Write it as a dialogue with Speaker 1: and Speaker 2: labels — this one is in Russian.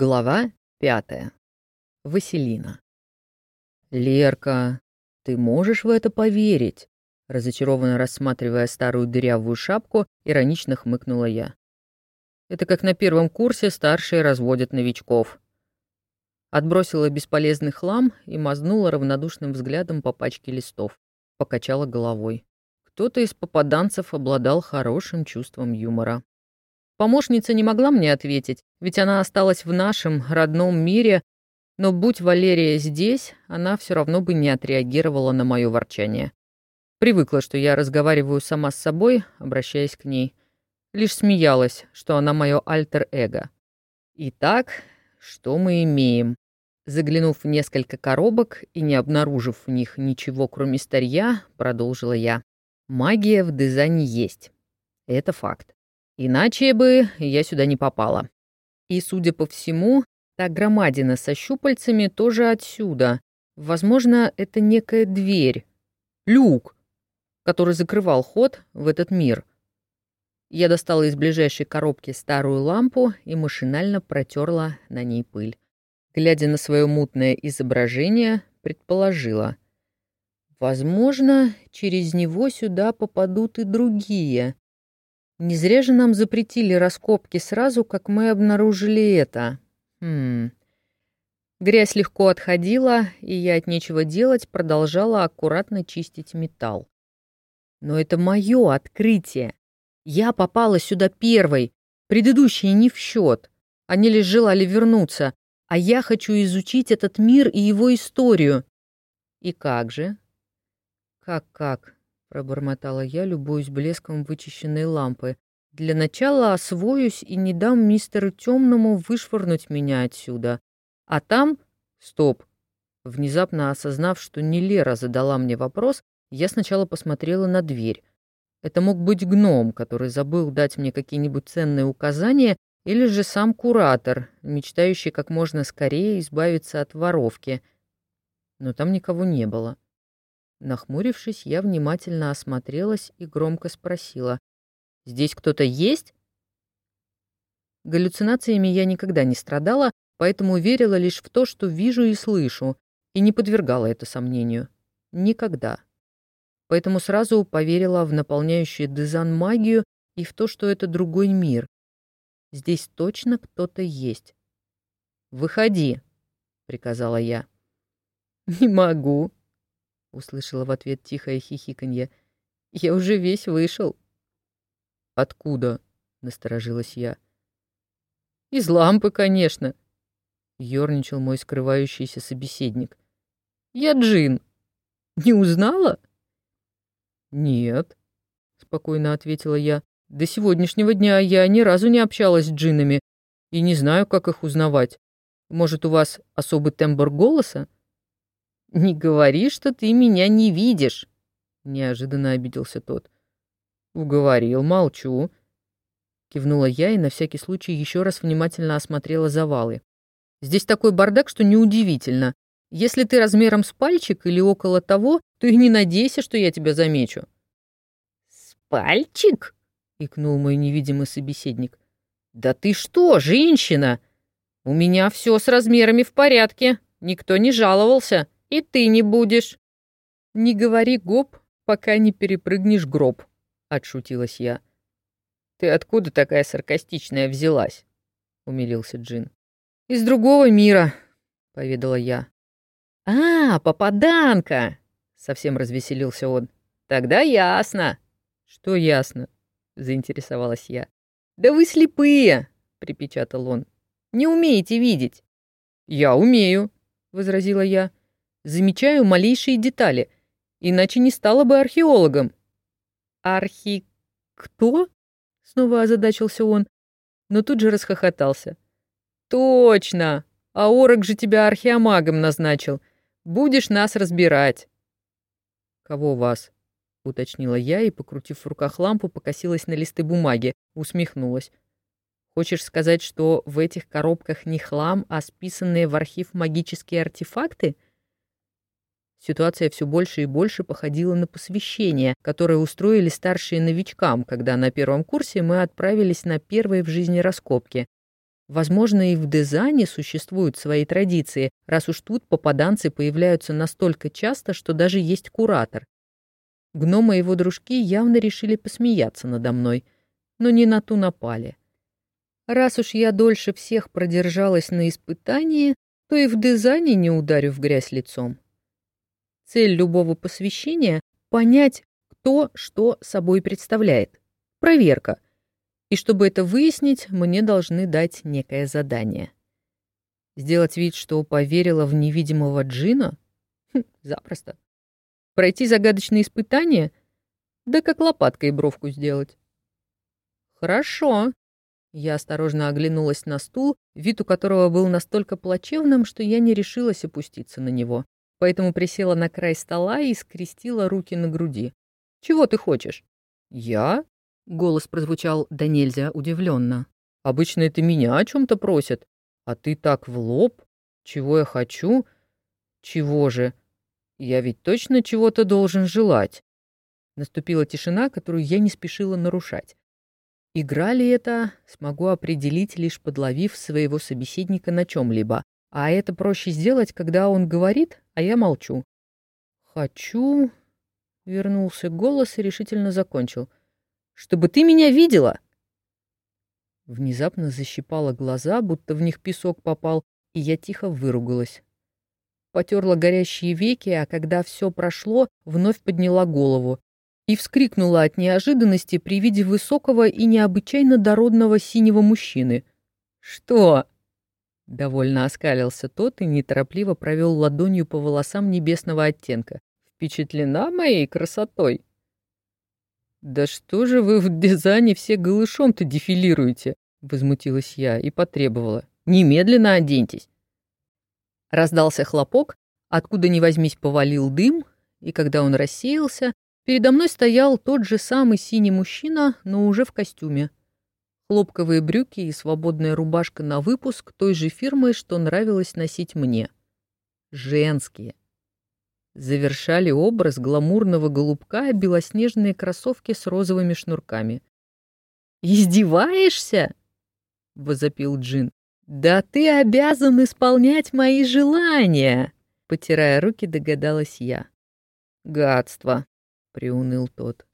Speaker 1: Глава пятая. Василина. «Лерка, ты можешь в это поверить?» Разочарованно рассматривая старую дырявую шапку, иронично хмыкнула я. «Это как на первом курсе старшие разводят новичков». Отбросила бесполезный хлам и мазнула равнодушным взглядом по пачке листов. Покачала головой. Кто-то из попаданцев обладал хорошим чувством юмора. Помощница не могла мне ответить, ведь она осталась в нашем родном мире, но будь Валерия здесь, она все равно бы не отреагировала на мое ворчание. Привыкла, что я разговариваю сама с собой, обращаясь к ней. Лишь смеялась, что она мое альтер-эго. Итак, что мы имеем? Заглянув в несколько коробок и не обнаружив в них ничего, кроме старья, продолжила я. Магия в дизайне есть. Это факт. Иначе бы я сюда не попала. И, судя по всему, та громадина со щупальцами тоже отсюда. Возможно, это некая дверь. Люк, который закрывал ход в этот мир. Я достала из ближайшей коробки старую лампу и машинально протерла на ней пыль. Глядя на свое мутное изображение, предположила. Возможно, через него сюда попадут и другие. Не зря же нам запретили раскопки сразу, как мы обнаружили это. Хм. Грязь легко отходила, и я от нечего делать продолжала аккуратно чистить металл. Но это мое открытие. Я попала сюда первой. Предыдущие не в счет. Они лишь желали вернуться. А я хочу изучить этот мир и его историю. И как же? Как-как? Пробормотала я, любуясь блеском вычищенной лампы. Для начала освоюсь и не дам мистеру Темному вышвырнуть меня отсюда. А там... Стоп. Внезапно осознав, что не Лера задала мне вопрос, я сначала посмотрела на дверь. Это мог быть гном, который забыл дать мне какие-нибудь ценные указания, или же сам куратор, мечтающий как можно скорее избавиться от воровки. Но там никого не было. Нахмурившись, я внимательно осмотрелась и громко спросила. «Здесь кто-то есть?» Галлюцинациями я никогда не страдала, поэтому верила лишь в то, что вижу и слышу, и не подвергала это сомнению. Никогда. Поэтому сразу поверила в наполняющую Дезан магию и в то, что это другой мир. Здесь точно кто-то есть. «Выходи», — приказала я. «Не могу», — услышала в ответ тихое хихиканье. «Я уже весь вышел». «Откуда?» — насторожилась я. «Из лампы, конечно», — ерничал мой скрывающийся собеседник. «Я Джин. Не узнала?» «Нет», — спокойно ответила я. «До сегодняшнего дня я ни разу не общалась с джинами и не знаю, как их узнавать. Может, у вас особый тембр голоса?» «Не говори, что ты меня не видишь!» Неожиданно обиделся тот. «Уговорил, молчу!» Кивнула я и на всякий случай еще раз внимательно осмотрела завалы. «Здесь такой бардак, что неудивительно. Если ты размером с пальчик или около того, то и не надейся, что я тебя замечу».
Speaker 2: «С пальчик?» — икнул мой невидимый собеседник. «Да ты что, женщина? У меня все с размерами в порядке. Никто не жаловался». И ты не будешь. Не говори гоп, пока не перепрыгнешь гроб, отшутилась я. Ты откуда такая саркастичная взялась? умилился Джин. Из другого мира, поведала я. А, попаданка! Совсем развеселился он. Тогда ясно. Что ясно? заинтересовалась я. Да вы слепые, припечатал он. Не умеете видеть. Я умею, возразила я. Замечаю малейшие детали, иначе не стала бы археологом. Архи... кто? Снова озадачился он, но тут же расхохотался. Точно! А Орок же тебя археомагом назначил. Будешь нас разбирать. Кого вас? уточнила я и, покрутив в руках лампу, покосилась на листы бумаги, усмехнулась. Хочешь сказать, что в этих коробках не хлам, а списанные в архив магические артефакты? — Ситуация все больше и больше походила на посвящение, которое устроили старшие новичкам, когда на первом курсе мы отправились на первые в жизни раскопки.
Speaker 1: Возможно, и в дизайне существуют свои традиции, раз уж тут попаданцы появляются настолько часто, что даже есть куратор. Гнома и его дружки явно решили посмеяться надо мной, но не на ту напали. Раз уж я дольше всех продержалась на испытании, то и в дизайне не ударю в грязь лицом. Цель любого посвящения — понять, кто что собой представляет. Проверка — и чтобы это выяснить, мне должны дать некое задание. Сделать вид, что поверила в невидимого джина? Хм, запросто. Пройти загадочные испытания? Да как лопаткой бровку сделать. Хорошо. Я осторожно оглянулась на стул, вид у которого был настолько плачевным, что я не решилась опуститься на него. Поэтому присела на край стола и скрестила руки на груди. «Чего ты хочешь?» «Я?» Голос прозвучал да нельзя удивленно. «Обычно это меня о чем-то просят, а ты так в лоб. Чего я хочу? Чего же? Я ведь точно чего-то должен желать». Наступила тишина, которую я не спешила нарушать. Игра ли это, смогу определить, лишь подловив своего собеседника на чем-либо. А это проще сделать, когда он говорит, а я молчу. «Хочу...» — вернулся голос и решительно закончил чтобы ты меня видела!» Внезапно защипала глаза, будто в них песок попал, и я тихо выругалась. Потерла горящие веки, а когда все прошло, вновь подняла голову и вскрикнула от неожиданности при виде высокого и необычайно дородного синего мужчины. «Что?» Довольно оскалился тот и неторопливо провел ладонью по волосам небесного оттенка. «Впечатлена моей красотой?» «Да что же вы в дизайне все голышом-то дефилируете?» — возмутилась я и потребовала. «Немедленно оденьтесь!» Раздался хлопок, откуда ни возьмись повалил дым, и когда он рассеялся, передо мной стоял тот же самый синий мужчина, но уже в костюме. Хлопковые брюки и свободная рубашка на выпуск той же фирмы, что нравилось носить мне. Женские завершали образ гламурного голубка белоснежные кроссовки с розовыми шнурками. «Издеваешься?» — возопил Джин. «Да ты обязан исполнять мои желания!» Потирая руки, догадалась я. «Гадство!» — приуныл тот.